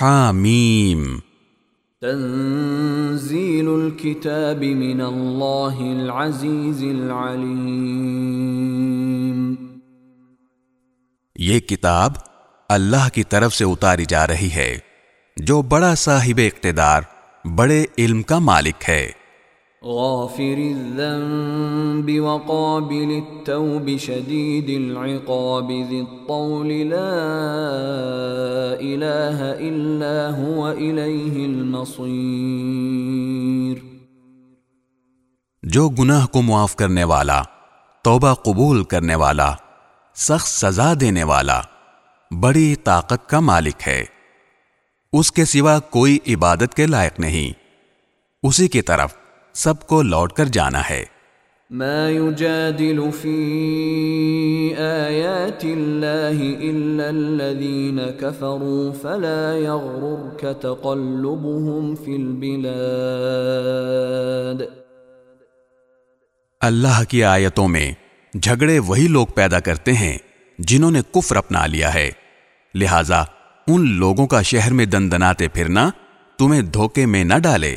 حامیم تنزیل الكتاب من اللہ العزیز العلیم یہ کتاب اللہ کی طرف سے اتاری جا رہی ہے جو بڑا صاحب اقتدار بڑے علم کا مالک ہے۔ غافر الذنب وقابل التوب شدید العقاب ذی الطول لا الہ الا هو الیہ المصیر جو گناہ کو معاف کرنے والا، توبہ قبول کرنے والا، سخت سزا دینے والا، بڑی طاقت کا مالک ہے۔ اس کے سوا کوئی عبادت کے لائق نہیں۔ اسی کی طرف سب کو لوٹ کر جانا ہے۔ ما يجادل في آيات الله إلا الذين كفروا فلا يغررك تقلبهم في البلاد۔ اللہ کی آیتوں میں جھگڑے وہی لوگ پیدا کرتے ہیں جنہوں نے کفر اپنا لیا ہے۔ لہذا ان لوگوں کا شہر میں دندناتے پھرنا تمہیں دھوکے میں نہ ڈالے۔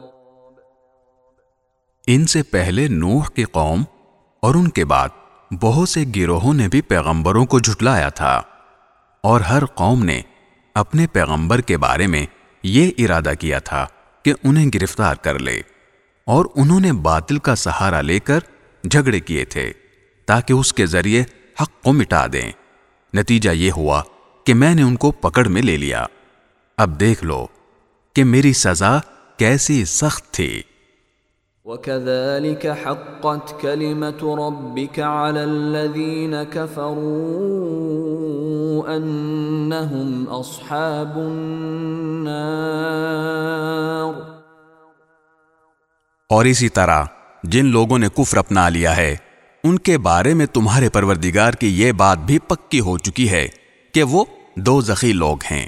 ان سے پہلے نوح کی قوم اور ان کے بعد بہت سے گروہوں نے بھی پیغمبروں کو جھٹلایا تھا اور ہر قوم نے اپنے پیغمبر کے بارے میں یہ ارادہ کیا تھا کہ انہیں گرفتار کر لے اور انہوں نے باطل کا سہارا لے کر جھگڑے کیے تھے تاکہ اس کے ذریعے حق کو مٹا دیں۔ نتیجہ یہ ہوا کہ میں نے ان کو پکڑ میں لے لیا۔ اب دیکھ لو کہ میری سزا کیسی سخت تھی۔ وكذلك حقت كلمة ربك على الذين كفروا أنهم أصحاب النار اور اسی طرح جن لوگوں نے کفر اپنا لیا ہے، ان کے بارے میں تمہارے پروردگار کی یہ بات بھی پکی ہو چکی ہے کہ وہ دو زخی لوگ ہیں۔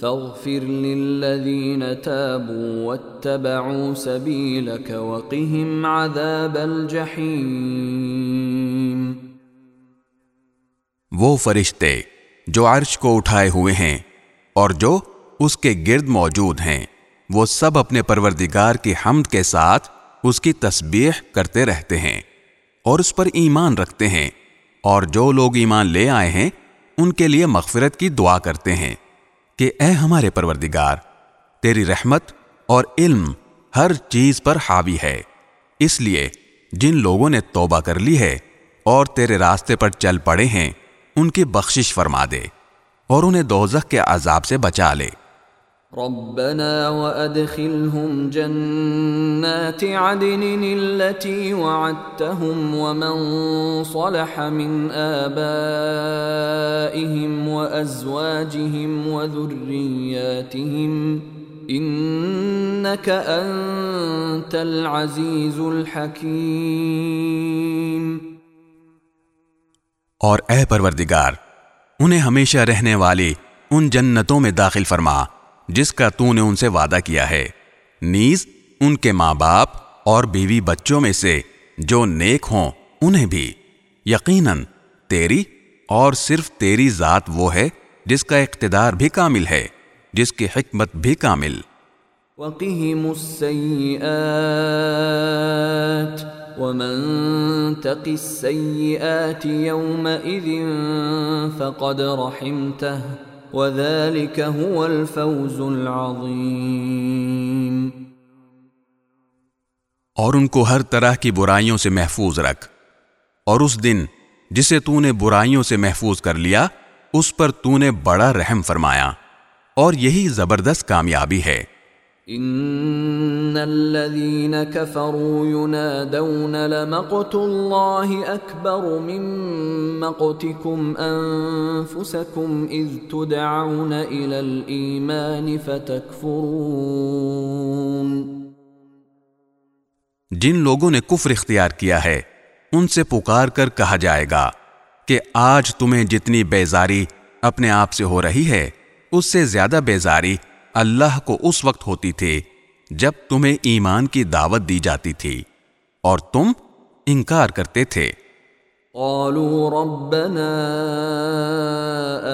فاغفر للذين تابوا واتبعوا سبيلك وقهم عذاب الجحيم. وہ فرشتے جو عرش کو اٹھائے ہوئے ہیں اور جو اس کے گرد موجود ہیں، وہ سب اپنے پروردگار کی حمد کے ساتھ اس کی تسبیح کرتے رہتے ہیں اور اس پر ایمان رکھتے ہیں اور جو لوگ ایمان لے آئے ہیں، ان کے لیے مغفرت کی دعا کرتے ہیں۔ کہ اے ہمارے پروردگار، تیری رحمت اور علم ہر چیز پر حاوی ہے۔ اس لیے جن لوگوں نے توبہ کر لی ہے اور تیرے راستے پر چل پڑے ہیں، ان کی بخشش فرما دے اور انہیں دوزخ کے عذاب سے بچا لے۔ ربنا وادخلهم جنات عدن التي وعدتهم ومن صلح من آبائهم وأزواجهم وذرياتهم إنك أنت العزيز الحكيم اور اے پروردگار، انہیں ہمیشہ رہنے والی ان جنتوں میں داخل فرما۔ جس کا تو نے ان سے وعدہ کیا ہے۔ نیز، ان کے ماں باپ اور بیوی بچوں میں سے جو نیک ہوں، انہیں بھی۔ یقیناً، تیری اور صرف تیری ذات وہ ہے جس کا اقتدار بھی کامل ہے، جس کی حکمت بھی کامل۔ وقهم السيئات ومن تق السيئات يومئذ فقد رحمته وذلك هو الفوز العظيم۔ اور ان کو ہر طرح کی برائیوں سے محفوظ رکھ۔ اور اس دن جسے تو نے برائیوں سے محفوظ کر لیا، اس پر تو نے بڑا رحم فرمایا۔ اور یہی زبردست کامیابی ہے۔ ان الذين كفروا ينادون لمقت الله اكبر من مقتكم انفسكم اذ تدعون الى الايمان فتكفرون جن لوگوں نے کفر اختیار کیا ہے، ان سے پکار کر کہا جائے گا کہ آج تمہیں جتنی بیزاری اپنے آپ سے ہو رہی ہے، اس سے زیادہ بیزاری اللہ کو اس وقت ہوتی تھی جب تمہیں ایمان کی دعوت دی جاتی تھی اور تم انکار کرتے تھے۔ قالوا ربنا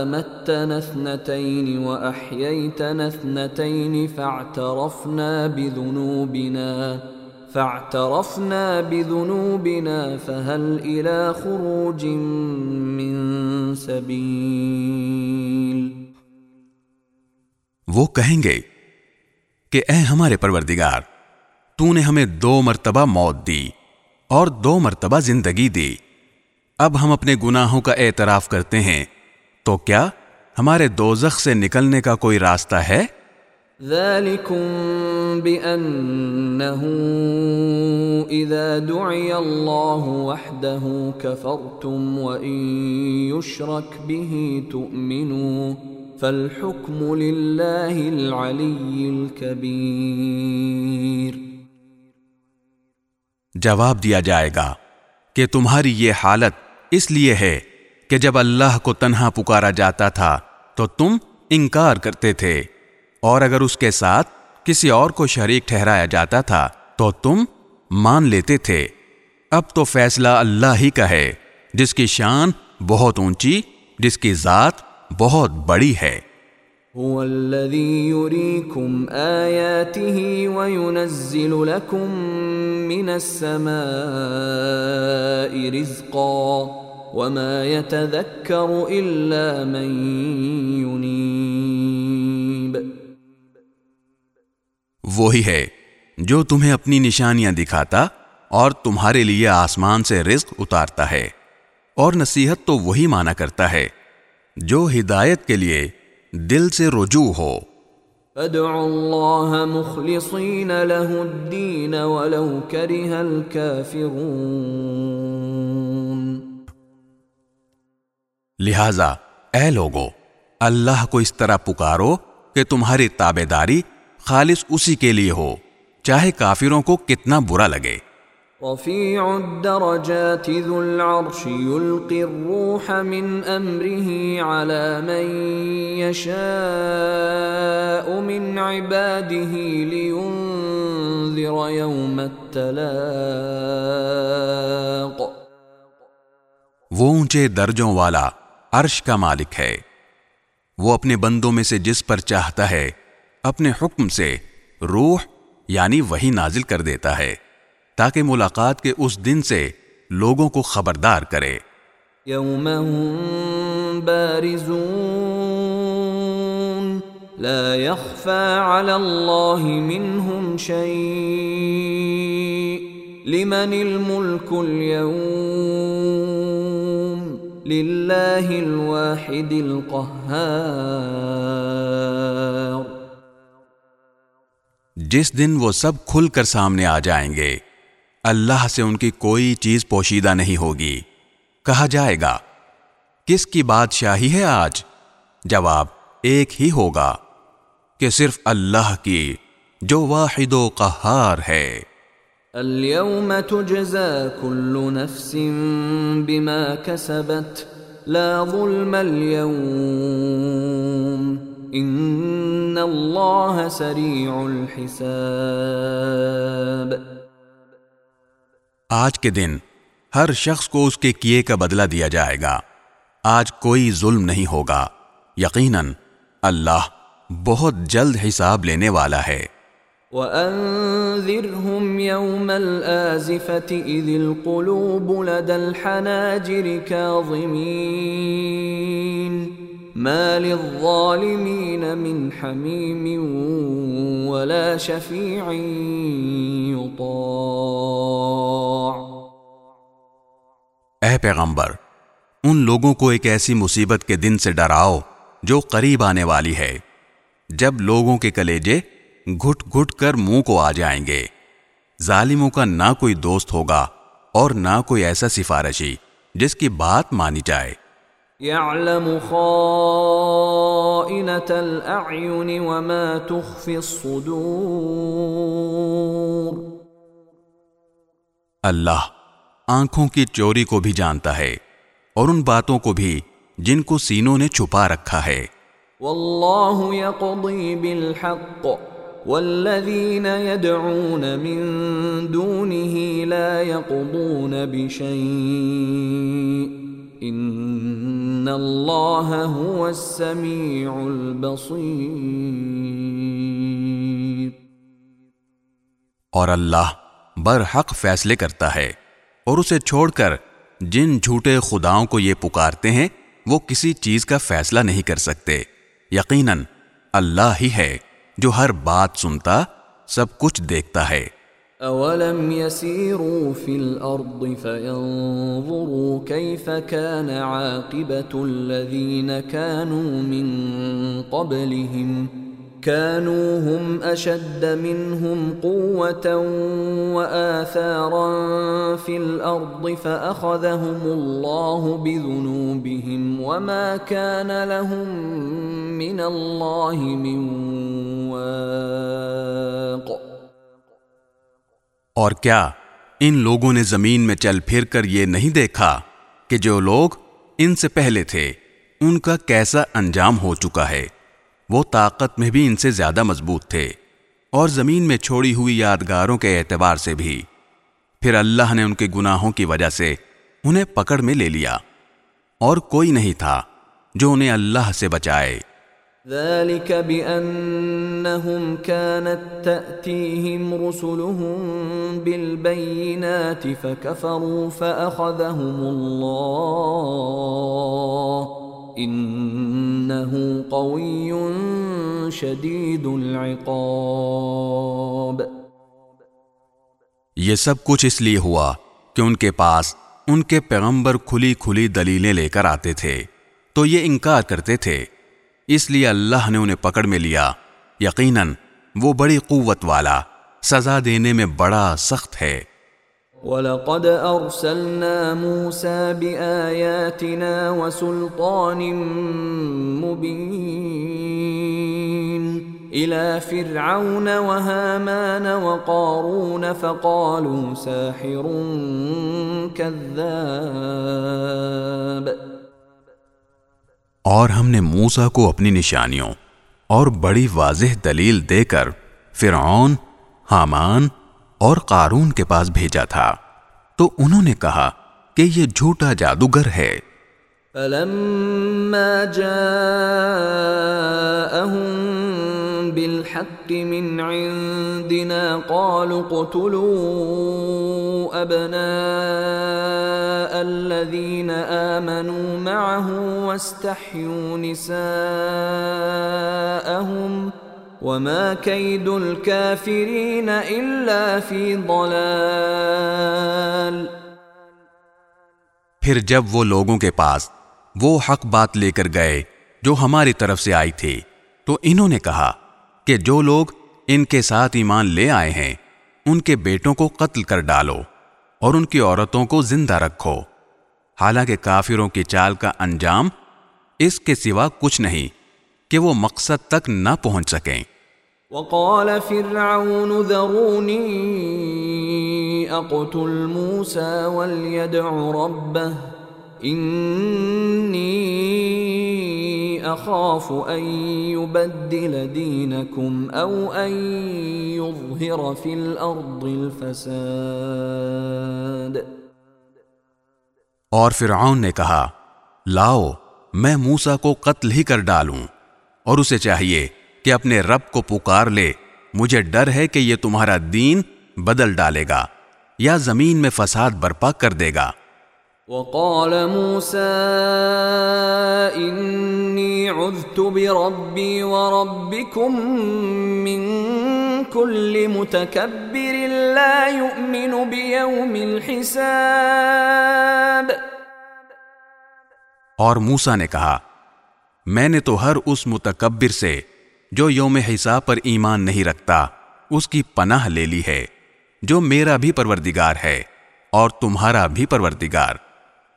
امتنا اثنتين واحييتنا اثنتين فاعترفنا بذنوبنا فاعترفنا بذنوبنا فهل الى خروج من سبيل؟ وہ کہیں گے کہ اے ہمارے پروردگار، تو نے ہمیں دو مرتبہ موت دی اور دو مرتبہ زندگی دی۔ اب ہم اپنے گناہوں کا اعتراف کرتے ہیں، تو کیا ہمارے دوزخ سے نکلنے کا کوئی راستہ ہے؟ ذلكم بأنه إذا دعي الله وحده كفرتم وإن يشرك به تؤمنوا فالحكم لله العلي الكبير۔ جواب دیا جائے گا کہ تمہاری یہ حالت اس لیے ہے کہ جب اللہ کو تنہا پکارا جاتا تھا تو تم انکار کرتے تھے، اور اگر اس کے ساتھ کسی اور کو شریک ٹھہرایا جاتا تھا تو تم مان لیتے تھے۔ اب تو فیصلہ اللہ ہی کا ہے، جس کی شان بہت اونچی، جس کی ذات بہت بڑی ہے۔ هو الذي يريكم آياته وينزل لكم من السماء رزقا وما يتذكر إلا من ينيب۔ وہی ہے جو تمہیں اپنی نشانیاں دکھاتا اور تمہارے لیے آسمان سے رزق اتارتا ہے۔ اور نصیحت تو وہی مانا کرتا ہے۔ جو ہدایت کے لیے دل سے رجوع ہو۔ فادعوا الله مخلصين له الدين ولو كره الكافرون۔ لہذا اے لوگو اللہ کو اس طرح پکارو کہ تمہاری تابے داری خالص اسی کے لیے ہو چاہے کافروں کو کتنا برا لگے۔ رفيع الدرجات ذو العرش يلقي الروح من امره على من يشاء من عباده لينذر يوم التلاق. وہ اونچے درجوں والا عرش کا مالک ہے۔ وہ اپنے بندوں میں سے جس پر چاہتا ہے، اپنے حکم سے روح یعنی وہی نازل کر دیتا ہے۔ تاکہ ملاقات کے اس دن سے لوگوں کو خبردار کرے۔ هم بارزون لا يخفى على الله منهم شيء لمن الملك اليوم لله الواحد القهار جس دن وہ سب کھل کر سامنے آ جائیں گے اللہ سے ان کی کوئی چیز پوشیدہ نہیں ہوگی۔ کہا جائے گا، کس کی بادشاہی ہے آج؟ جواب، ایک ہی ہوگا کہ صرف اللہ کی جو واحد و قہار ہے۔ اليوم تجزى كل نفس بما كسبت، لا ظلم اليوم۔ ان اللہ سریع الحساب۔ آج کے دن ہر شخص کو اس کے کیے کا بدلہ دیا جائے گا۔ آج کوئی ظلم نہیں ہوگا۔ یقیناً اللہ بہت جلد حساب لینے والا ہے۔ وَأَنذِرْهُمْ يَوْمَ الْآزِفَةِ إِذِ الْقُلُوبُ لَدَى الْحَنَاجِرِ كَاظِمِينَ ما للظالمين من حميم ولا شفيع يطاع اے پیغمبر، ان لوگوں کو ایک ایسی مصیبت کے دن سے ڈراؤ جو قریب آنے والی ہے۔ جب لوگوں کے کلیجے گھٹ گھٹ کر منہ کو آ جائیں گے، ظالموں کا نہ کوئی دوست ہوگا اور نہ کوئی ایسا سفارشی جس کی بات مانی جائے۔ يعلم الأعين وما تخفي الصدور اللہ آنکھوں کی چوری کو بھی جانتا ہے اور ان باتوں کو بھی جن کو سینوں نے چھپا رکھا ہے۔ واللہ يقضي بالحق والذین يدعون من دونه لا يقضون بشيء ان اللہ هو السمیع البصیر اور اللہ برحق فیصلے کرتا ہے اور اسے چھوڑ کر جن جھوٹے خداؤں کو یہ پکارتے ہیں، وہ کسی چیز کا فیصلہ نہیں کر سکتے۔ یقیناً اللہ ہی ہے جو ہر بات سنتا، سب کچھ دیکھتا ہے۔ اولم يسيروا في الارض فينظروا كيف كان عاقبه الذين كانوا من قبلهم كانوا هم اشد منهم قوه واثارا في الارض فاخذهم الله بذنوبهم وما كان لهم من الله من واق اور کیا ان لوگوں نے زمین میں چل پھر کر یہ نہیں دیکھا کہ جو لوگ ان سے پہلے تھے، ان کا کیسا انجام ہو چکا ہے؟ وہ طاقت میں بھی ان سے زیادہ مضبوط تھے اور زمین میں چھوڑی ہوئی یادگاروں کے اعتبار سے بھی۔ پھر اللہ نے ان کے گناہوں کی وجہ سے انہیں پکڑ میں لے لیا اور کوئی نہیں تھا جو انہیں اللہ سے بچائے۔ ذلك بأنهم كانت تأتيهم رسلهم بالبينات فكفروا فأخذهم الله. إنه قوي شديد العقاب. یہ سب کچھ اس لیے ہوا کہ ان کے پاس ان کے پیغمبر کھلی کھلی دلیلیں لے کر آتے تھے تو یہ انکار کرتے تھے اس لیے اللہ نے انہیں پکڑ میں لیا۔ یقیناً وہ بڑی قوت والا، سزا دینے میں بڑا سخت ہے۔ وَلَقَدْ أَرْسَلْنَا مُوسَى بِآيَاتِنَا وَسُلْطَانٍ مُبِينٍ إِلَى فِرْعَوْنَ وَهَامَانَ وَقَارُونَ فَقَالُوا سَاحِرٌ كَذَّابٌ اور ہم نے موسا کو اپنی نشانیوں اور بڑی واضح دلیل دے کر فرعون، حامان اور قارون کے پاس بھیجا تھا۔ تو انہوں نے کہا کہ یہ جھوٹا جادوگر ہے۔ فلما بالحق من عندنا قالوا قتلوا أبناء الذين آمنوا معه واستحيوا نساءهم وما كيد الكافرين إلا في ضلال پھر جب وہ لوگوں کے پاس وہ حق بات لے کر گئے جو ہماری طرف سے آئی تھی تو انہوں نے کہا کہ جو لوگ ان کے ساتھ ایمان لے آئے ہیں، ان کے بیٹوں کو قتل کر ڈالو اور ان کی عورتوں کو زندہ رکھو۔ حالانکہ کافروں کی چال کا انجام اس کے سوا کچھ نہیں کہ وہ مقصد تک نہ پہنچ سکیں۔ وقال فرعون ذروني اقتل موسى وليدع ربه أخاف أن يبدل دينكم أو أن يظهر في الأرض الفساد. اور فرعون نے کہا، لاؤ، میں موسا کو قتل ہی کر ڈالوں، اور اسے چاہیے کہ اپنے رب کو پکار لے، مجھے ڈر ہے کہ یہ تمہارا دین بدل ڈالے گا یا زمین میں فساد برپا کر دے گا۔ وقال موسى إني عذت بربي وربكم من كل متكبر لا يؤمن بيوم الحساب. اور موسا نے کہا، میں نے تو ہر اس متکبر سے جو یوم حساب پر ایمان نہیں رکھتا، اس کی پناہ لے لی ہے، جو میرا بھی پروردگار ہے اور تمہارا بھی پروردگار۔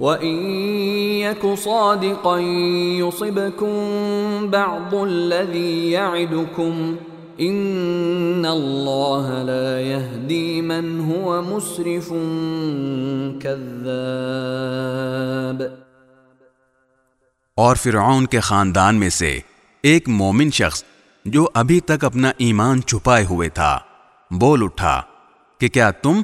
وَإِن يَكُ صَادِقًا يُصِبْكُم بَعْضُ الَّذِي يَعِدُكُمْ إِنَّ اللَّهَ لَا يَهْدِي مَنْ هُوَ مُسْرِفٌ كَذَّابٌ اور فرعون کے خاندان میں سے ایک مومن شخص جو ابھی تک اپنا ایمان چھپائے ہوئے تھا، بول اٹھا کہ کیا تم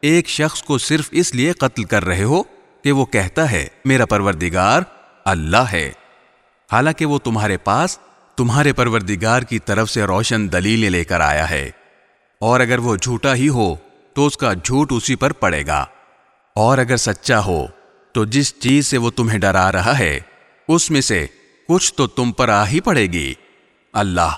ایک شخص کو صرف اس لیے قتل کر رہے ہو؟ کہ وہ کہتا ہے، میرا پروردگار اللہ ہے۔ حالانکہ وہ تمہارے پاس تمہارے پروردگار کی طرف سے روشن دلیلیں لے کر آیا ہے۔ اور اگر وہ جھوٹا ہی ہو، تو اس کا جھوٹ اسی پر پڑے گا۔ اور اگر سچا ہو، تو جس چیز سے وہ تمہیں ڈرا رہا ہے، اس میں سے کچھ تو تم پر آ ہی پڑے گی۔ اللہ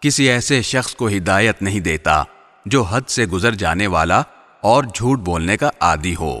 کسی ایسے شخص کو ہدایت نہیں دیتا جو حد سے گزر جانے والا اور جھوٹ بولنے کا عادی ہو۔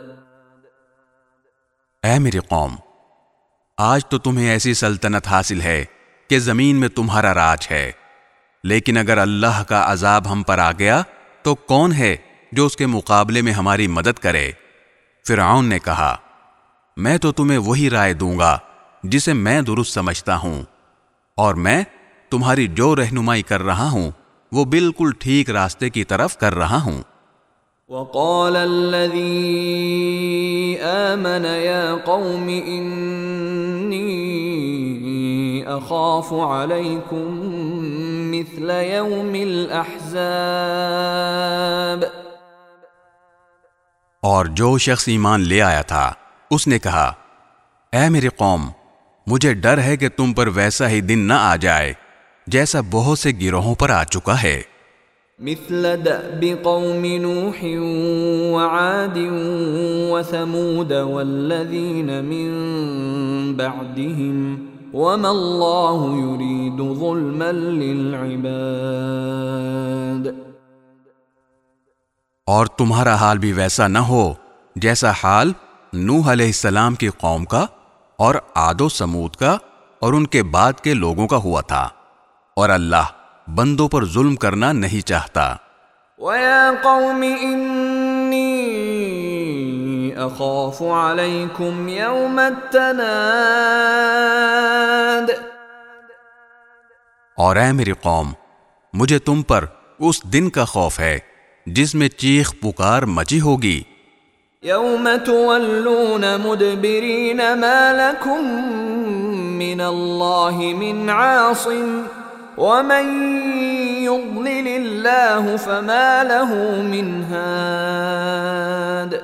اے میری قوم، آج تو تمہیں ایسی سلطنت حاصل ہے کہ زمین میں تمہارا راج ہے، لیکن اگر اللہ کا عذاب ہم پر آ گیا، تو کون ہے جو اس کے مقابلے میں ہماری مدد کرے؟ فرعون نے کہا، میں تو تمہیں وہی رائے دوں گا جسے میں درست سمجھتا ہوں، اور میں تمہاری جو رہنمائی کر رہا ہوں، وہ بالکل ٹھیک راستے کی طرف کر رہا ہوں۔ وقال الذي آمن يا قوم إني أخاف عليكم مثل يوم الأحزاب. اور جو شخص ایمان لے آیا تھا، اس نے کہا، اے میری قوم، مجھے ڈر ہے کہ تم پر ویسا ہی دن نہ آ جائے، جیسا بہت سے گروہوں پر آ چکا ہے۔ مثل دأب قوم نوح وعاد وثمود والذين من بعدهم وما الله يريد ظلما للعباد. اور تمہارا حال بھی ویسا نہ ہو جیسا حال نوح علیہ السلام کی قوم کا اور آد و سمود کا اور ان کے بعد کے لوگوں کا ہوا تھا اور اللہ بندوں پر ظلم کرنا نہیں چاہتا۔ وَيَا قَوْمِ إِنِّي أَخَافُ عَلَيْكُمْ يَوْمَ التَّنَادِ۔ اور اے میری قوم مجھے تم پر اس دن کا خوف ہے جس میں چیخ پکار مچی ہوگی۔ يوم تولون مدبرين ما لكم من الله من عاصم۔ ومن يضلل الله فما له من هاد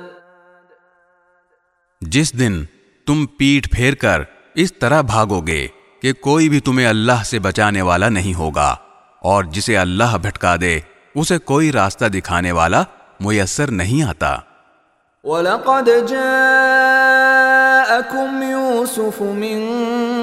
جس دن تم پیٹ پھیر کر اس طرح بھاگو گے کہ کوئی بھی تمہیں اللہ سے بچانے والا نہیں ہوگا اور جسے اللہ بھٹکا دے اسے کوئی راستہ دکھانے والا میسر نہیں آتا۔ وَلَقَدْ جَاءَكُمْ يُوسُفُ مِن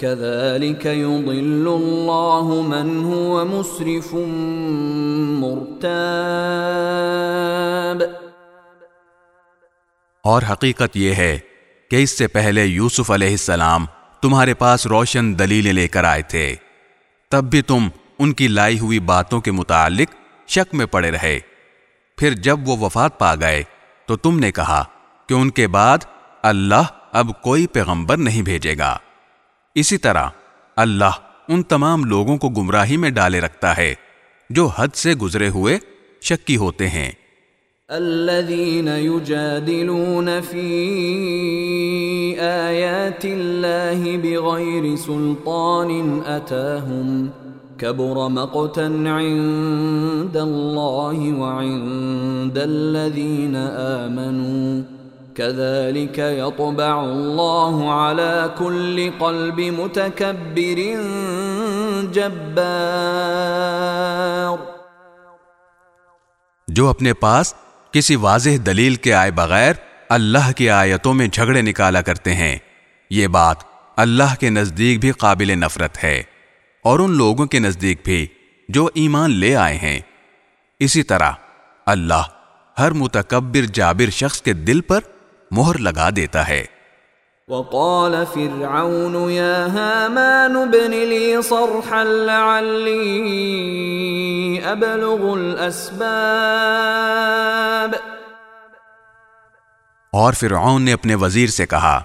كذلك يضل الله من هو مسرف مرتاب. اور حقیقت یہ ہے کہ اس سے پہلے یوسف علیہ السلام تمہارے پاس روشن دلیلیں لے کر آئے تھے۔ تب بھی تم ان کی لائی ہوئی باتوں کے متعلق شک میں پڑے رہے۔ پھر جب وہ وفات پا گئے تو تم نے کہا کہ ان کے بعد اللہ اب کوئی پیغمبر نہیں بھیجے گا۔ اسی طرح اللہ ان تمام لوگوں کو گمراہی میں ڈالے رکھتا ہے جو حد سے گزرے ہوئے شکی ہوتے ہیں۔ الذين يجادلون في آيات الله بغير سلطان أتاهم كبر مقتا عند الله وعند الذين آمنوا كذلك يطبع الله على كل قلب متكبر جبار. جو اپنے پاس کسی واضح دلیل کے آئے بغیر اللہ کی آیتوں میں جھگڑے نکالا کرتے ہیں، یہ بات اللہ کے نزدیک بھی قابل نفرت ہے اور ان لوگوں کے نزدیک بھی جو ایمان لے آئے ہیں۔ اسی طرح اللہ ہر متکبر جابر شخص کے دل پر مہر لگا دیتا ہے۔ وقال فرعون يا هامان ابن لي صرحا لعلي ابلغ الاسباب. اور فرعون نے اپنے وزیر سے کہا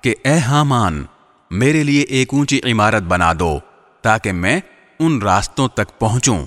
کہ اے حامان میرے لیے ایک اونچی عمارت بنا دو تاکہ میں ان راستوں تک پہنچوں۔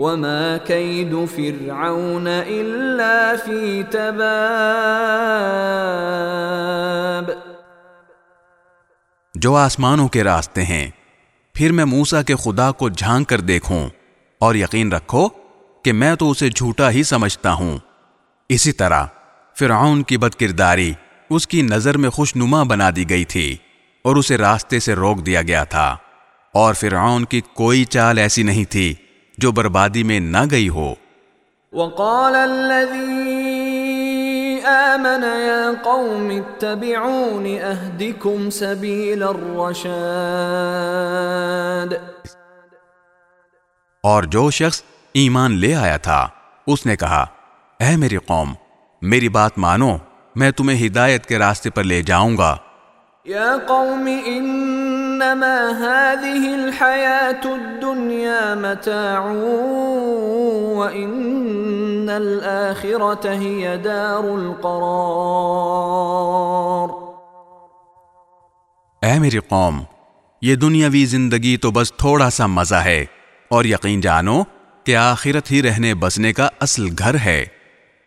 وما كيد فرعون الا في تباب جو آسمانوں کے راستے ہیں، پھر میں موسا کے خدا کو جھانک کر دیکھوں، اور یقین رکھو کہ میں تو اسے جھوٹا ہی سمجھتا ہوں۔ اسی طرح فرعون کی بد کرداری اس کی نظر میں خوش نما بنا دی گئی تھی، اور اسے راستے سے روک دیا گیا تھا، اور فرعون کی کوئی چال ایسی نہیں تھی جو بربادی میں نہ گئی ہو۔ وقال الذي آمن يا قوم اتبعون اهدكم سبيل الرشاد۔ اور جو شخص ایمان لے آیا تھا اس نے کہا اے میری قوم میری بات مانو میں تمہیں ہدایت کے راستے پر لے جاؤں گا۔ یا قوم انما هذه الحياة الدنيا متاع وان الاخرة هي دار القرار اے میری قوم، یہ دنیاوی زندگی تو بس تھوڑا سا مزہ ہے اور یقین جانو کہ آخرت ہی رہنے بسنے کا اصل گھر ہے۔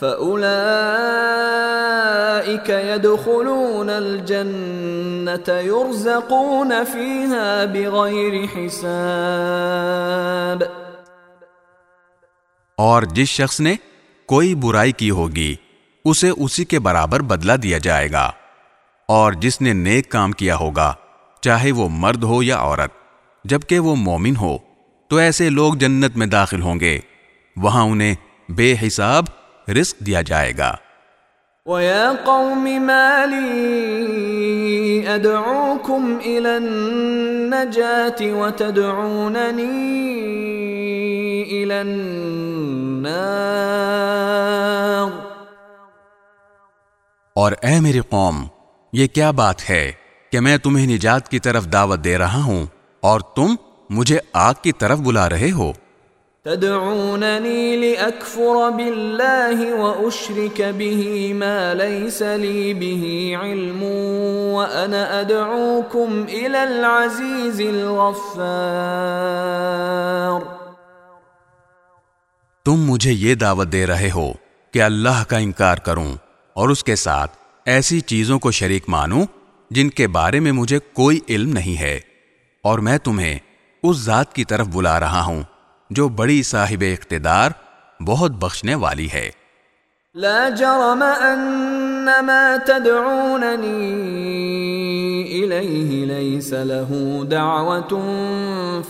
فأولئك يدخلون الجنة يرزقون فيها بغير حساب۔ اور جس شخص نے کوئی برائی کی ہوگی، اسے اسی کے برابر بدلہ دیا جائے گا۔ اور جس نے نیک کام کیا ہوگا، چاہے وہ مرد ہو یا عورت، جبکہ وہ مومن ہو، تو ایسے لوگ جنت میں داخل ہوں گے۔ وہاں انہیں بے حساب رزق دیا جائے گا۔ وَيَا قَوْمِ مَا لِي أَدْعُوكُمْ إِلَى النَّجَاةِ وَتَدْعُونَنِي إِلَى النَّارِ۔ اور اے میری قوم یہ کیا بات ہے کہ میں تمہیں نجات کی طرف دعوت دے رہا ہوں اور تم مجھے آگ کی طرف بلا رہے ہو؟ تدعونني لأكفر بالله وأشرك به ما ليس لي به علم وأنا أدعوكم إلى العزيز الغفار. تم مجھے یہ دعوت دے رہے ہو کہ اللہ کا انکار کروں اور اس کے ساتھ ایسی چیزوں کو شریک مانوں جن کے بارے میں مجھے کوئی علم نہیں ہے اور میں تمہیں اس ذات کی طرف بلا رہا ہوں۔ جو بڑی صاحب اقتدار بہت بخشنے والی ہے۔ لا جرم ان ما تدعونني اليه ليس له دعوه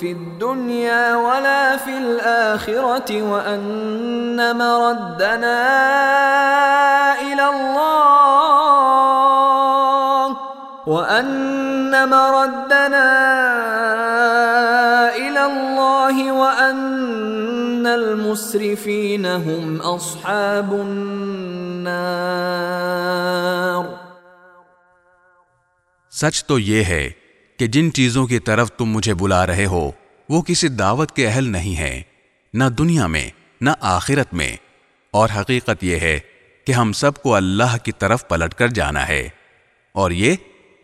في الدنيا ولا في الاخره وان مردنا الى الله وان مردنا الى الله وان هم اصحاب النار۔ سچ تو یہ ہے کہ جن چیزوں کی طرف تم مجھے بلا رہے ہو، وہ کسی دعوت کے اہل نہیں ہیں، نہ دنیا میں، نہ آخرت میں۔ اور حقیقت یہ ہے کہ ہم سب کو اللہ کی طرف پلٹ کر جانا ہے۔ اور یہ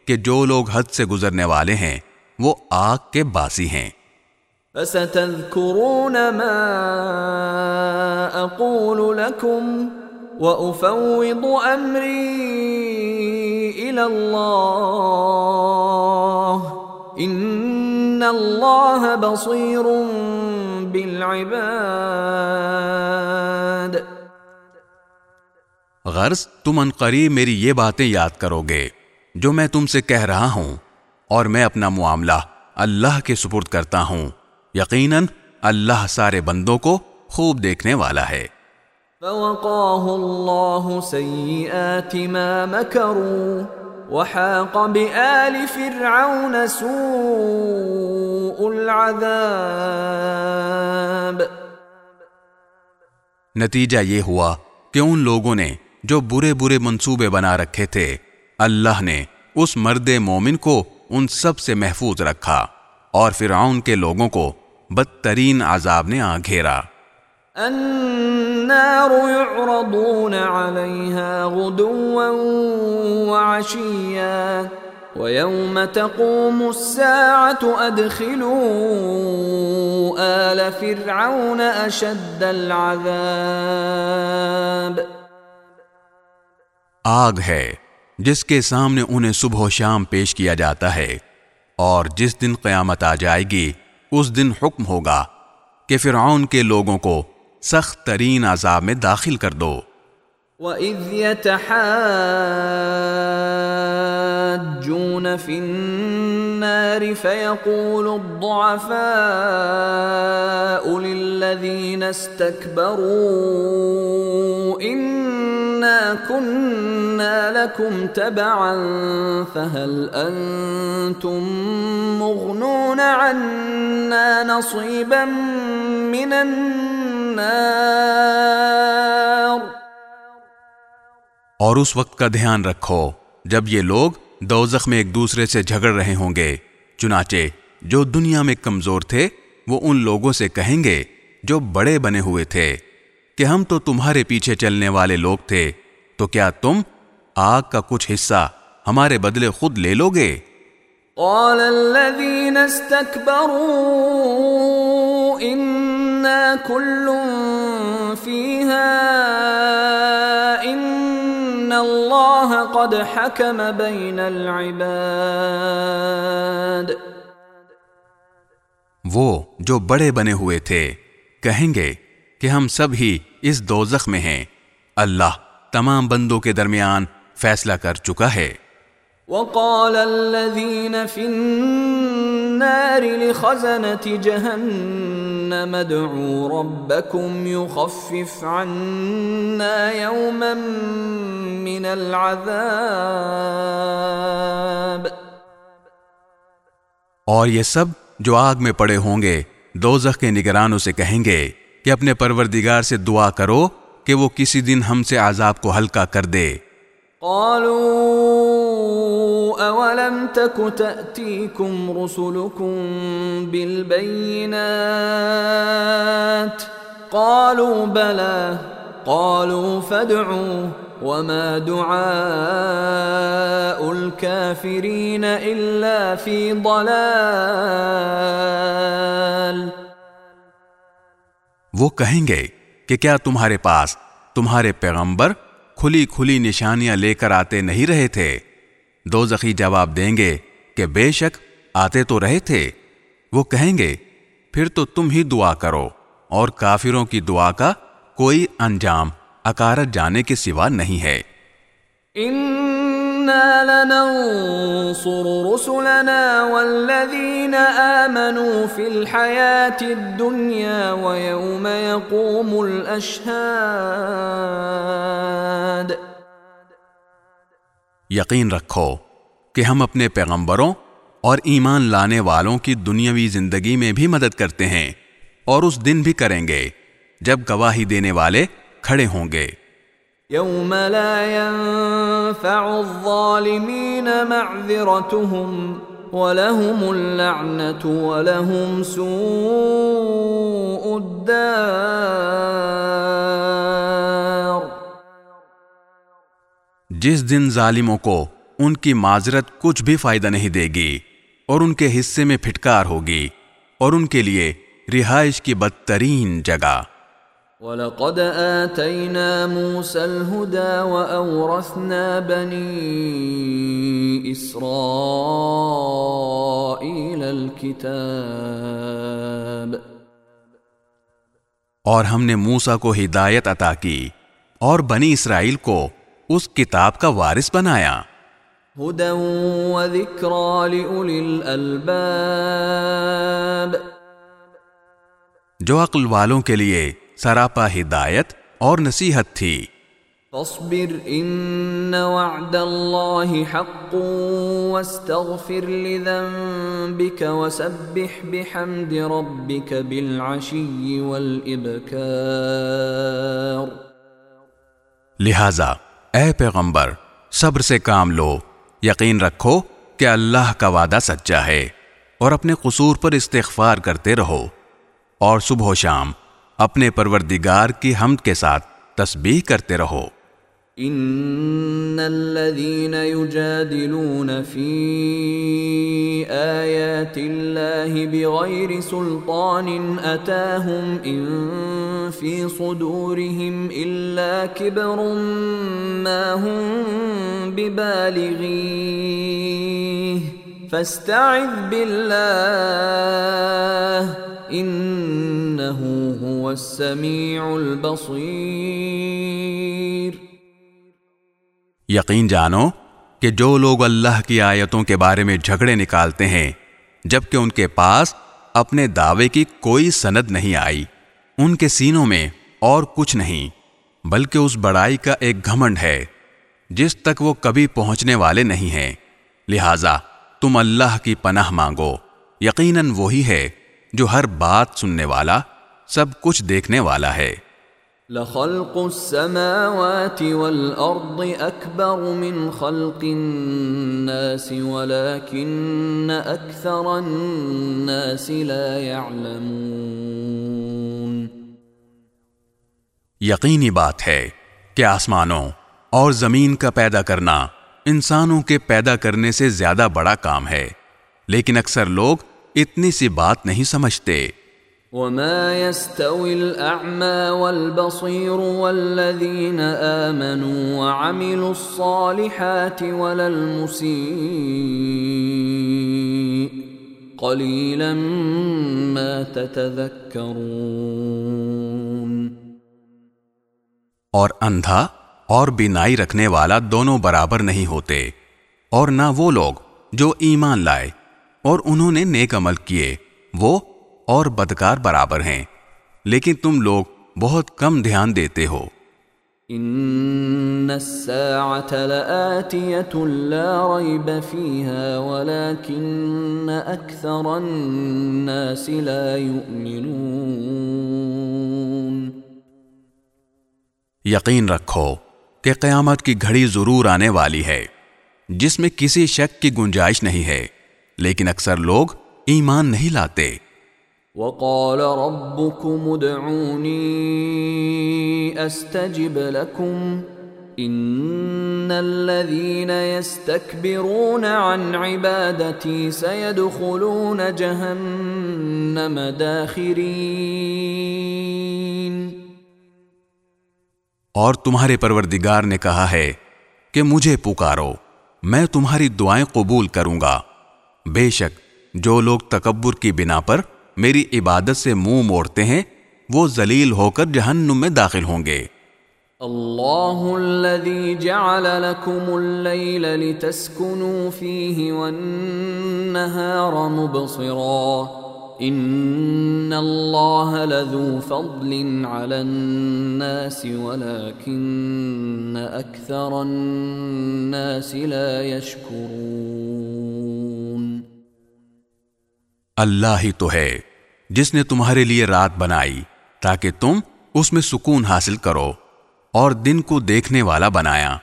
کہ جو لوگ حد سے گزرنے والے ہیں، وہ آگ کے باسی ہیں۔ فستذكرون ما اقول لكم وافوض امري الى الله. ان الله بصير بالعباد. غرض، تم ان قریب میری یہ باتیں یاد کرو گے، جو میں تم سے کہہ رہا ہوں اور میں اپنا معاملہ اللہ کے سپرد کرتا ہوں۔ یقیناً اللہ سارے بندوں کو خوب دیکھنے والا ہے۔ فوقاه الله سيئات ما مكروا وحاق بآل فرعون سوء العذاب۔ نتیجہ یہ ہوا کہ ان لوگوں نے جو برے برے منصوبے بنا رکھے تھے اللہ نے اس مرد مومن کو ان سب سے محفوظ رکھا اور فرعون کے لوگوں کو بدترین عذاب نے آ گھیرا۔ النار يعرضون عليها غدوا وعشيا ويوم تقوم الساعة أدخلوا آل فرعون أشد العذاب۔ آگ ہے جس کے سامنے انہیں صبح و شام پیش کیا جاتا ہے اور جس دن قیامت آ جائے گی اس دن حکم ہوگا کہ فرعون کے لوگوں کو سخت ترین عذاب میں داخل کر دو۔ وَإِذْ يَتَحَاجُّونَ فِي النَّارِ فَيَقُولُ الضُّعَفَاءُ لِلَّذِينَ اسْتَكْبَرُوا إِنَّ إِنَّا كُنَّا لَكُمْ تَبَعًا فَهَلْ أَنْتُمْ مُغْنُونَ عَنَّا نَصِيبًا مِنَ اور اس وقت کا دھیان رکھو جب یہ لوگ دوزخ میں ایک دوسرے سے جھگڑ رہے ہوں گے۔ چنانچہ جو دنیا میں کمزور تھے وہ ان لوگوں سے کہیں گے جو بڑے بنے ہوئے تھے۔ کہ ہم تو تمہارے پیچھے چلنے والے لوگ تھے تو کیا تم آگ کا کچھ حصہ ہمارے بدلے خود لے لو گے قال الذين استكبروا إنا كل فيها إن الله قد حكم بين العباد. وہ جو بڑے بنے ہوئے تھے کہیں گے کہ ہم سب ہی اس دوزخ میں ہیں۔ اللہ تمام بندوں کے درمیان فیصلہ کر چکا ہے۔ وقال الذين في النار لخزنة جهنم ادعوا ربكم يخفف عنا يوما من العذاب۔ اور یہ سب جو آگ میں پڑے ہوں گے دوزخ کے نگرانوں سے کہیں گے۔ کہ اپنے پروردگار سے دعا کرو کہ وہ کسی دن ہم سے عذاب کو ہلکا کر دے۔ قالوا اولم تك تاتيكم رسلكم بالبينات؟ قالوا بلى، قالوا فادعوا، وما دعاء الكافرين الا في ضلال۔ وہ کہیں گے کہ کیا تمہارے پاس تمہارے پیغمبر کھلی کھلی نشانیاں لے کر آتے نہیں رہے تھے؟ دو زخی جواب دیں گے کہ بے شک آتے تو رہے تھے۔ وہ کہیں گے، پھر تو تم ہی دعا کرو، اور کافروں کی دعا کا کوئی انجام اکارت جانے کے سوا نہیں ہے۔ لننصر رسلنا والذين آمنوا في الحياة الدنيا ويوم يقوم الأشهاد یقین رکھو کہ ہم اپنے پیغمبروں اور ایمان لانے والوں کی دنیاوی زندگی میں بھی مدد کرتے ہیں اور اس دن بھی کریں گے جب گواہی دینے والے کھڑے ہوں گے۔ يوم لا ينفع الظالمين معذرتهم ولهم اللعنة ولهم سوء الدار۔ جس دن ظالموں کو ان کی معذرت کچھ بھی فائدہ نہیں دے گی اور ان کے حصے میں پھٹکار ہوگی اور ان کے لیے رہائش کی بدترین جگہ۔ وَلَقَدْ آتَيْنَا مُوسَى الْهُدَى وَأَوْرَثْنَا بَنِي إِسْرَائِيلَ الْكِتَابِ. اور ہم نے موسا کو ہدایت عطا کی اور بنی اسرائیل کو اس کتاب کا وارث بنایا۔ هُدًى وَذِكْرَى لِأُولِي الْأَلْبَابِ. جو عقل والوں کے لیے سراپا ہدایت اور نصیحت تھی۔ فاصبر ان وعد الله حق واستغفر لذنبك وسبح بحمد ربك بالعشي والابكار لہذا اے پیغمبر صبر سے کام لو یقین رکھو کہ اللہ کا وعدہ سچا ہے اور اپنے قصور پر استغفار کرتے رہو۔ اور صبح و شام اپنے پروردگار کی حمد کے ساتھ تسبیح کرتے رہو۔ ان الذين يجادلون في ايات الله بغير سلطان اتاهم ان في صدورهم الا كبر ما هم ببالغيه فاستعذ بالله هو السمیع البصیر یقین جانو کہ جو لوگ اللہ کی آیتوں کے بارے میں جھگڑے نکالتے ہیں، جبکہ ان کے پاس اپنے دعوے کی کوئی سند نہیں آئی، ان کے سینوں میں اور کچھ نہیں، بلکہ اس بڑائی کا ایک گھمنڈ ہے، جس تک وہ کبھی پہنچنے والے نہیں ہیں۔ لہذا تم اللہ کی پناہ مانگو، یقیناً وہی ہے جو ہر بات سننے والا سب کچھ دیکھنے والا ہے۔ لخلق السماوات والارض اکبر من خلق الناس ولكن اکثر الناس لا يعلمون۔ یقینی بات ہے کہ آسمانوں اور زمین کا پیدا کرنا انسانوں کے پیدا کرنے سے زیادہ بڑا کام ہے لیکن اکثر لوگ اتنی سی بات نہیں سمجھتے۔ وما يستوي الأعمى والبصير والذين آمنوا وعملوا الصالحات ولا المسيء قليلا ما تتذكرون۔ اور اندھا اور بینائی رکھنے والا دونوں برابر نہیں ہوتے اور نہ وہ لوگ جو ایمان لائے۔ اور انہوں نے نیک عمل کیے۔ وہ اور بدکار برابر ہیں۔ لیکن تم لوگ بہت کم دھیان دیتے ہو۔ ان لا ريب فيها ولكن اكثر الناس لا يؤمنون۔ یقین رکھو کہ قیامت کی گھڑی ضرور آنے والی ہے۔ جس میں کسی شک کی گنجائش نہیں ہے۔ لیکن اکثر لوگ ایمان نہیں لاتے۔ وقال ربكم ادعوني استجب لكم۔ ان الذين يستكبرون عن عبادتي سيدخلون جهنم داخرين۔ اور تمہارے پروردگار نے کہا ہے کہ مجھے پکارو میں تمہاری دعائیں قبول کروں گا۔ بے شک، جو لوگ تکبر کی بنا پر میری عبادت سے منہ موڑتے ہیں، وہ ذلیل ہو کر جہنم میں داخل ہوں گے۔ اللہ الذي جعل لكم الليل لتسكنوا فيه والنهار مبصرا۔ ان الله لذو فضل على الناس ولكن اكثر الناس لا يشكرون اللہ ہی تو ہے، جس نے تمہارے لیے رات بنائی تاکہ تم اس میں سکون حاصل کرو اور دن کو دیکھنے والا بنایا۔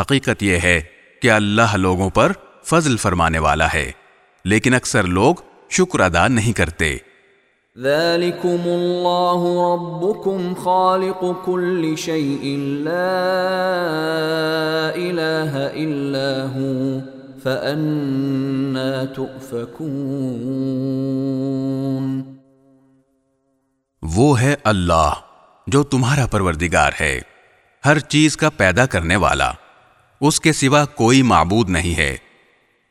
حقیقت یہ ہے کہ اللہ لوگوں پر فضل فرمانے والا ہے، لیکن اکثر لوگ شکر ادا نہیں کرتے۔ ذلكم الله ربكم خالق كل شيء، لا اله الا هو وہ ہے اللہ جو تمہارا پروردگار ہے ہر چیز کا پیدا کرنے والا۔ اس کے سوا کوئی معبود نہیں ہے۔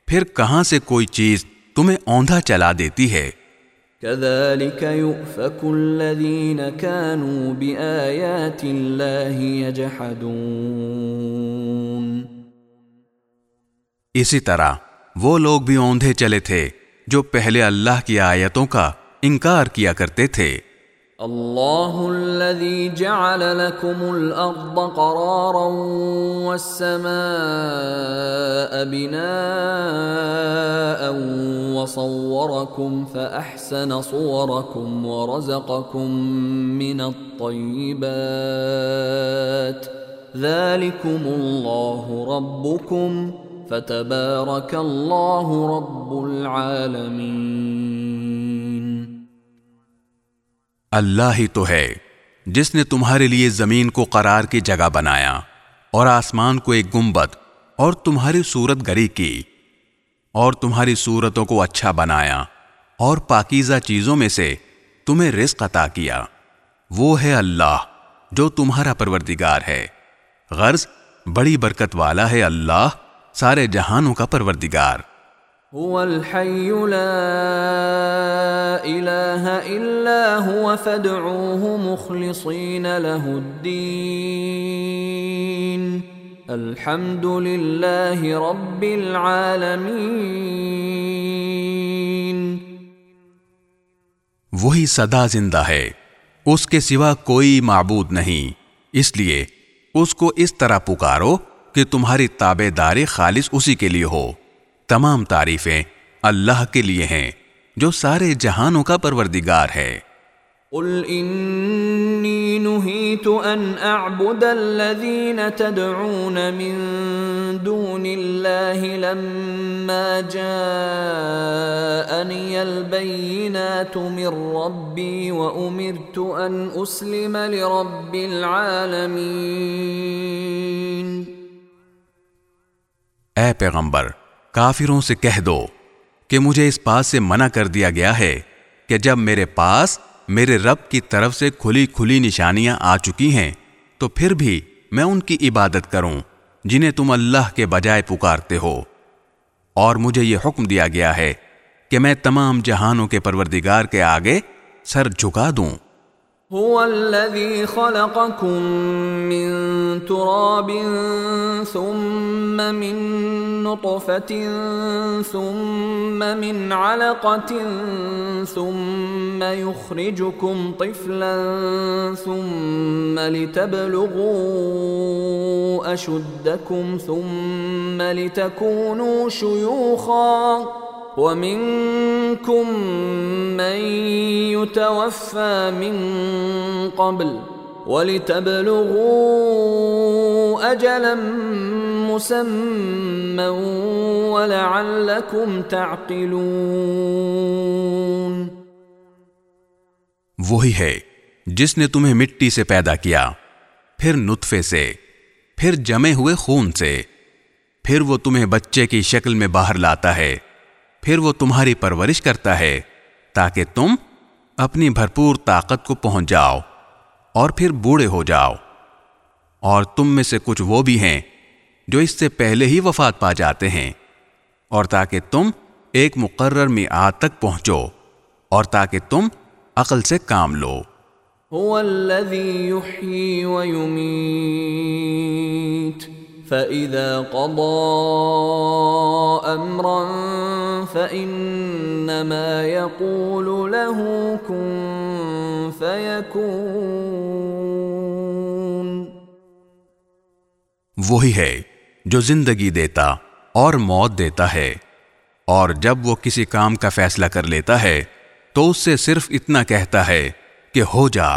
پھر کہاں سے کوئی چیز تمہیں اوندھا چلا دیتی ہے؟ كذلك يؤفك الذين كانوا بآيات الله يجحدون۔ اسی طرح وہ لوگ بھی اوندھے چلے تھے جو پہلے اللہ کی آیتوں کا انکار کیا کرتے تھے۔ اللہ الذي جعل لكم الارض قرارا والسماء بناء وصوركم فاحسن صوركم ورزقكم من الطيبات ذلكم الله ربكم فتبارك اللہ رب العالمین اللہ ہی تو ہے جس نے تمہارے لیے زمین کو قرار کی جگہ بنایا اور آسمان کو ایک گنبد اور تمہاری صورت گری کی اور تمہاری صورتوں کو اچھا بنایا اور پاکیزہ چیزوں میں سے تمہیں رزق عطا کیا۔ وہ ہے اللہ جو تمہارا پروردگار ہے۔ غرض بڑی برکت والا ہے اللہ سارے جہانوں کا پروردگار۔ هو الحي لا اله الا هو فادعوه مخلصين له الدين۔ الحمد لله رب العالمين۔ وہی سدا زندہ ہے اس کے سوا کوئی معبود نہیں اس لیے اس کو اس طرح پکارو کہ تمہاری تابے داری خالص اسی کے لیے ہو۔ تمام تعریفیں اللہ کے لیے ہیں، جو سارے جہانوں کا پروردگار ہے۔ قل انی نہیت ان اعبد الذین تدعون من دون اللہ لما جاءنی البینات من ربی وامرت ان اسلم لرب العالمین اے پیغمبر، کافروں سے کہہ دو کہ مجھے اس بات سے منع کر دیا گیا ہے کہ جب میرے پاس میرے رب کی طرف سے کھلی کھلی نشانیاں آ چکی ہیں، تو پھر بھی میں ان کی عبادت کروں جنہیں تم اللہ کے بجائے پکارتے ہو۔ اور مجھے یہ حکم دیا گیا ہے کہ میں تمام جہانوں کے پروردگار کے آگے سر جھکا دوں۔ هو الذي خلقكم من تراب ثم من نطفة ثم من علقة ثم يخرجكم طفلا ثم لتبلغوا أشدكم ثم لتكونوا شيوخاً ومنكم من يتوفى من قبل ولتبلغوا اجلا مسمى ولعلكم تعقلون وہی ہے جس نے تمہیں مٹی سے پیدا کیا، پھر نطفے سے، پھر جمے ہوئے خون سے، پھر وہ تمہیں بچے کی شکل میں باہر لاتا ہے۔ پھر وہ تمہاری پرورش کرتا ہے تاکہ تم اپنی بھرپور طاقت کو پہنچ جاؤ اور پھر بوڑھے ہو جاؤ۔ اور تم میں سے کچھ وہ بھی ہیں جو اس سے پہلے ہی وفات پا جاتے ہیں اور تاکہ تم ایک مقرر میں آج تک پہنچو اور تاکہ تم عقل سے کام لو۔ فَإِذَا قَضَى أَمْرًا فَإِنَّمَا يَقُولُ لَهُ كُن فَيَكُونَ. وہی ہے جو زندگی دیتا اور موت دیتا ہے، اور جب وہ کسی کام کا فیصلہ کر لیتا ہے، تو اس سے صرف اتنا کہتا ہے کہ ہو جا،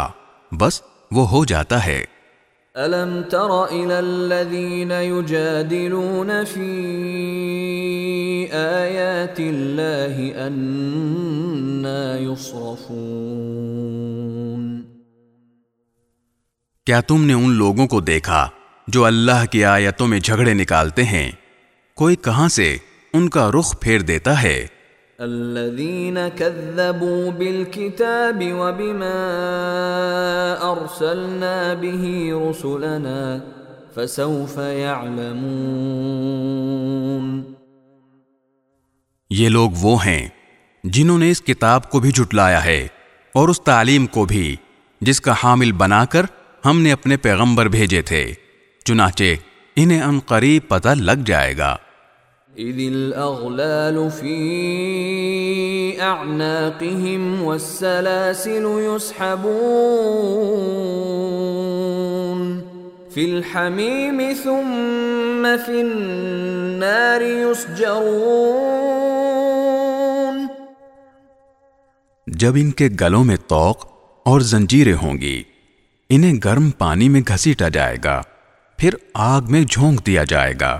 بس وہ ہو جاتا ہے۔ الم تر الى الذين يجادلون في ايات الله اننا يصرفون کیا تم نے ان لوگوں کو دیکھا جو اللہ کی آیتوں میں جھگڑے نکالتے ہیں؟ کوئی کہاں سے ان کا رخ پھیر دیتا ہے؟ الذين كذبوا بالكتاب وبما ارسلنا به رسلنا فسوف يعلمون یہ لوگ وہ ہیں جنہوں نے اس کتاب کو بھی جھٹلایا ہے اور اس تعلیم کو بھی، جس کا حامل بنا کر ہم نے اپنے پیغمبر بھیجے تھے، چنانچہ انہیں ان قریب پتہ لگ جائے گا۔ اذ الاغلال في اعناقهم والسلاسل يسحبون في الحميم ثم في النار يسجرون. جب ان کے گلوں میں توق اور زنجیریں ہوں گی انہیں گرم پانی میں گھسیٹا جائے گا پھر آگ میں جھونک دیا جائے گا۔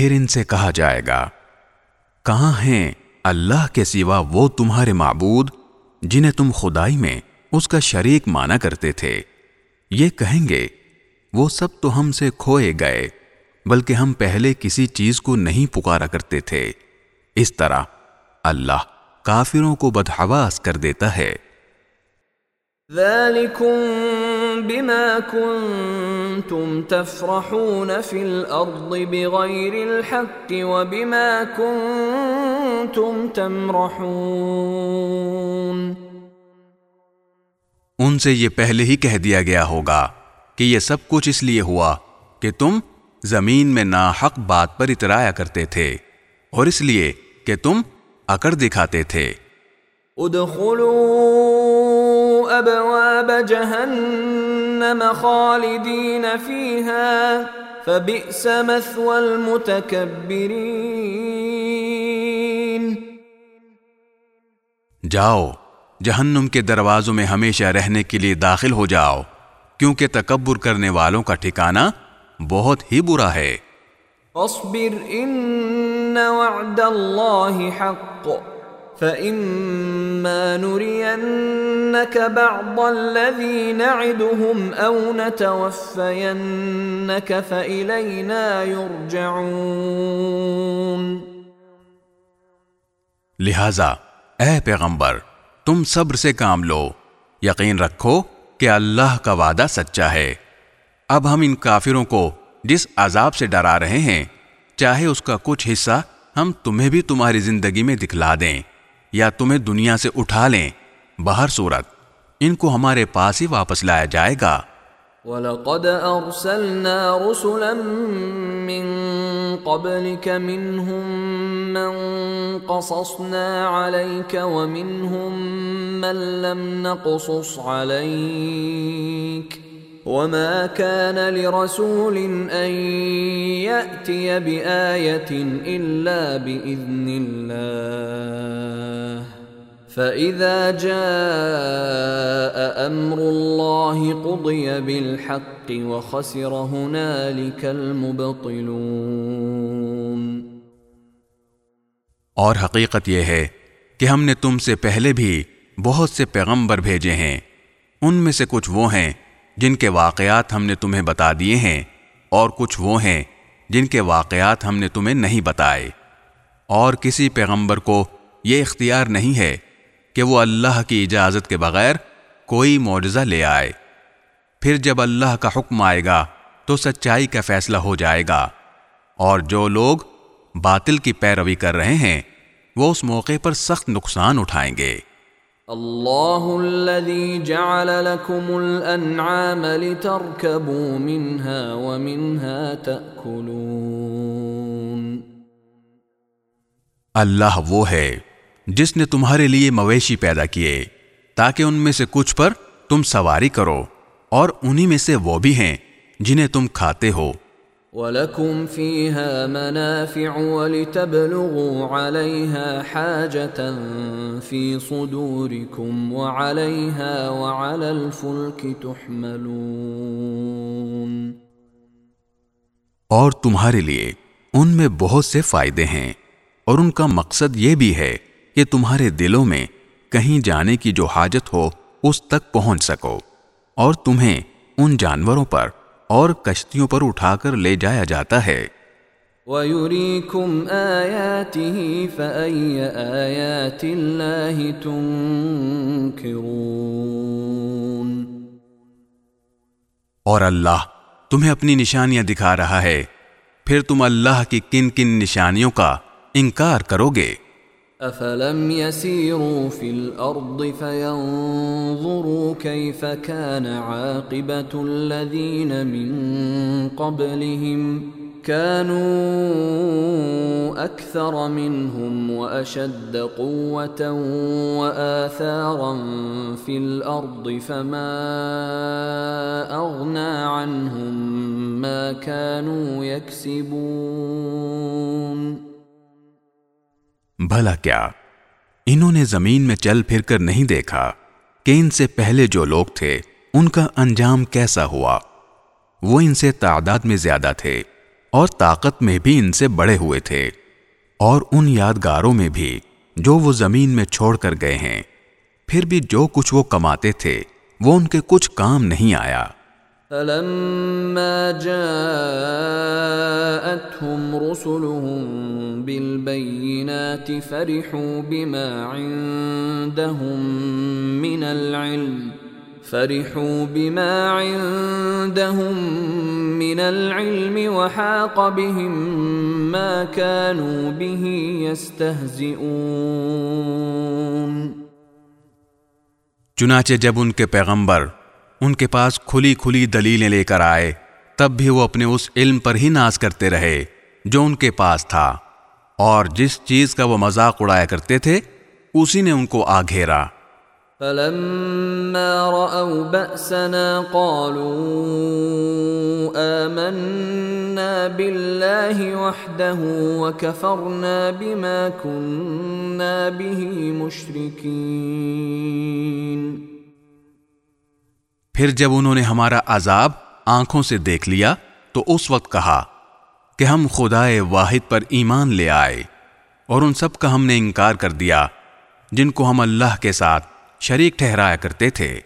پھر ان سے کہا جائے گا، کہاں ہیں اللہ کے سوا وہ تمہارے معبود جنہیں تم خدائی میں اس کا شریک مانا کرتے تھے؟ یہ کہیں گے، وہ سب تو ہم سے کھوئے گئے، بلکہ ہم پہلے کسی چیز کو نہیں پکارا کرتے تھے۔ اس طرح اللہ کافروں کو بدحواس کر دیتا ہے۔ بما كنتم تفرحون في الارض بغير الحق وبما كنتم تمرحون ان سے یہ پہلے ہی کہہ دیا گیا ہوگا کہ یہ سب کچھ اس لیے ہوا کہ تم زمین میں ناحق بات پر اترایا کرتے تھے اور اس لیے کہ تم اکڑ دکھاتے تھے۔ ادخلوا ابواب جهنم خالدين فيها فبئس مثوى المتكبرين. جاؤ جہنم کے دروازوں میں ہمیشہ رہنے کے لیے داخل ہو جاؤ کیونکہ تکبر کرنے والوں کا ٹھکانہ بہت ہی برا ہے۔ اصبر ان وعد اللہ حق۔ فإما نرينك بعض الذي نعدهم أو نتوفينك فإلينا يرجعون لہذا، اے پیغمبر، تم صبر سے کام لو، یقین رکھو کہ اللہ کا وعدہ سچا ہے۔ اب ہم ان کافروں کو جس عذاب سے ڈرا رہے ہیں، چاہے اس کا کچھ حصہ ہم تمہیں بھی تمہاری زندگی میں دکھلا دیں۔ یا تمہیں دنیا سے اٹھا لیں باہر صورت، ان کو ہمارے پاس ہی واپس لایا جائے گا۔ وَلَقَدْ أَرْسَلْنَا رُسُلًا مِّن قَبْلِكَ مِنْهُمْ مَنْ قَصَصْنَا عَلَيْكَ وَمِنْهُمْ مَنْ لَمْ نَقْصُصْ عَلَيْكَ وما كان لرسول ان ياتي بايه الا باذن الله فاذا جاء امر الله قضي بالحق وخسر هنالك المبطلون اور حقیقت یہ ہے کہ ہم نے تم سے پہلے بھی بہت سے پیغمبر بھیجے ہیں۔ ان میں سے کچھ وہ ہیں جن کے واقعات ہم نے تمہیں بتا دیے ہیں، اور کچھ وہ ہیں جن کے واقعات ہم نے تمہیں نہیں بتائے۔ اور کسی پیغمبر کو یہ اختیار نہیں ہے کہ وہ اللہ کی اجازت کے بغیر کوئی معجزہ لے آئے۔ پھر جب اللہ کا حکم آئے گا، تو سچائی کا فیصلہ ہو جائے گا۔ اور جو لوگ باطل کی پیروی کر رہے ہیں، وہ اس موقع پر سخت نقصان اٹھائیں گے۔ اللہ الذي جعل لكم الانعام لتركبوا منها ومنها تأكلون اللہ وہ ہے جس نے تمہارے لیے مویشی پیدا کیے تاکہ ان میں سے کچھ پر تم سواری کرو اور انہی میں سے وہ بھی ہیں جنہیں تم کھاتے ہو۔ وَلَكُمْ فِيهَا مَنَافِعُ وَلِتَبْلُغُوا عَلَيْهَا حَاجَةً فِي صُدُورِكُمْ وَعَلَيْهَا وَعَلَى الْفُلْكِ تُحْمَلُونَ اور تمہارے لیے ان میں بہت سے فائدے ہیں اور ان کا مقصد یہ بھی ہے کہ تمہارے دلوں میں کہیں جانے کی جو حاجت ہو، اس تک پہنچ سکو اور تمہیں ان جانوروں پر اور کشتیوں پر اٹھا کر لے جایا جاتا ہے۔ وَيُرِيكُمْ آيَاتِهِ فَأَيَّ آيَاتِ اللَّهِ تُنْكِرُونَ اور اللہ تمہیں اپنی نشانیاں دکھا رہا ہے۔ پھر تم اللہ کی کن کن نشانیوں کا انکار کرو گے۔ افلم يسيروا في الارض فينظروا كيف كان عاقبه الذين من قبلهم كانوا اكثر منهم واشد قوه واثارا في الارض فما اغنى عنهم ما كانوا يكسبون بھلا کیا؟ انہوں نے زمین میں چل پھر کر نہیں دیکھا کہ ان سے پہلے جو لوگ تھے، ان کا انجام کیسا ہوا؟ وہ ان سے تعداد میں زیادہ تھے اور طاقت میں بھی ان سے بڑے ہوئے تھے۔ اور ان یادگاروں میں بھی جو وہ زمین میں چھوڑ کر گئے ہیں، پھر بھی جو کچھ وہ کماتے تھے، وہ ان کے کچھ کام نہیں آیا۔ فلما جاءتهم رسلهم بالبينات فرحوا بما عندهم من العلم، فرحوا بما عندهم من العلم وحاق بهم ما كانوا به يستهزئون. چنانچہ جب ان کے پیغمبر ان کے پاس کھلی کھلی دلیلیں لے کر آئے، تب بھی وہ اپنے اس علم پر ہی ناز کرتے رہے جو ان کے پاس تھا۔ اور جس چیز کا وہ مذاق اڑایا کرتے تھے، اسی نے ان کو آ گھیرا۔ فلما رأوا بأسنا قالوا آمنا بالله وحده وكفرنا بما كنا به مشركين۔ پھر جب انہوں نے ہمارا عذاب آنکھوں سے دیکھ لیا، تو اس وقت کہا کہ ہم خدا واحد پر ایمان لے آئے اور ان سب کا ہم نے انکار کر دیا، جن کو ہم اللہ کے ساتھ شریک ٹھہرایا کرتے تھے۔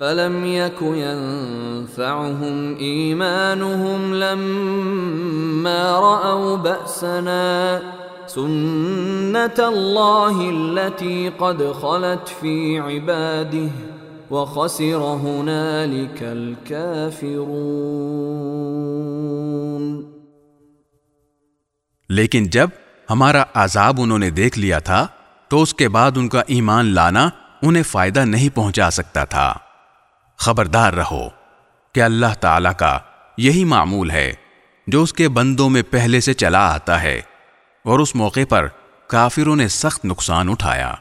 فلم يك ينفعهم إيمانهم لما رأوا بأسنا سنة الله التي قد خلت في عباده وخسر هنالك الكافرون۔ لیکن جب ہمارا عذاب انہوں نے دیکھ لیا تھا، تو اس کے بعد ان کا ایمان لانا انہیں فائدہ نہیں پہنچا سکتا تھا۔ خبردار رہو کہ اللہ تعالی کا یہی معمول ہے جو اس کے بندوں میں پہلے سے چلا آتا ہے اور اس موقع پر کافروں نے سخت نقصان اٹھایا۔